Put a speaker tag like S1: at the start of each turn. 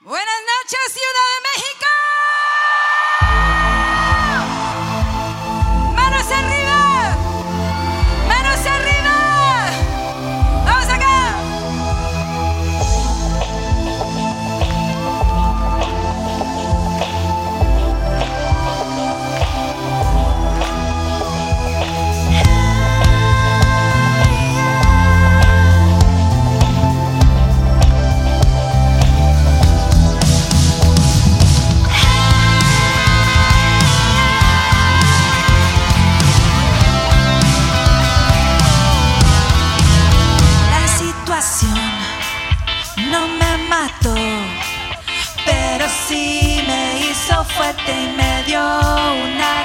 S1: Buenas noches, Ciudad de México.
S2: Fuerte y me dio una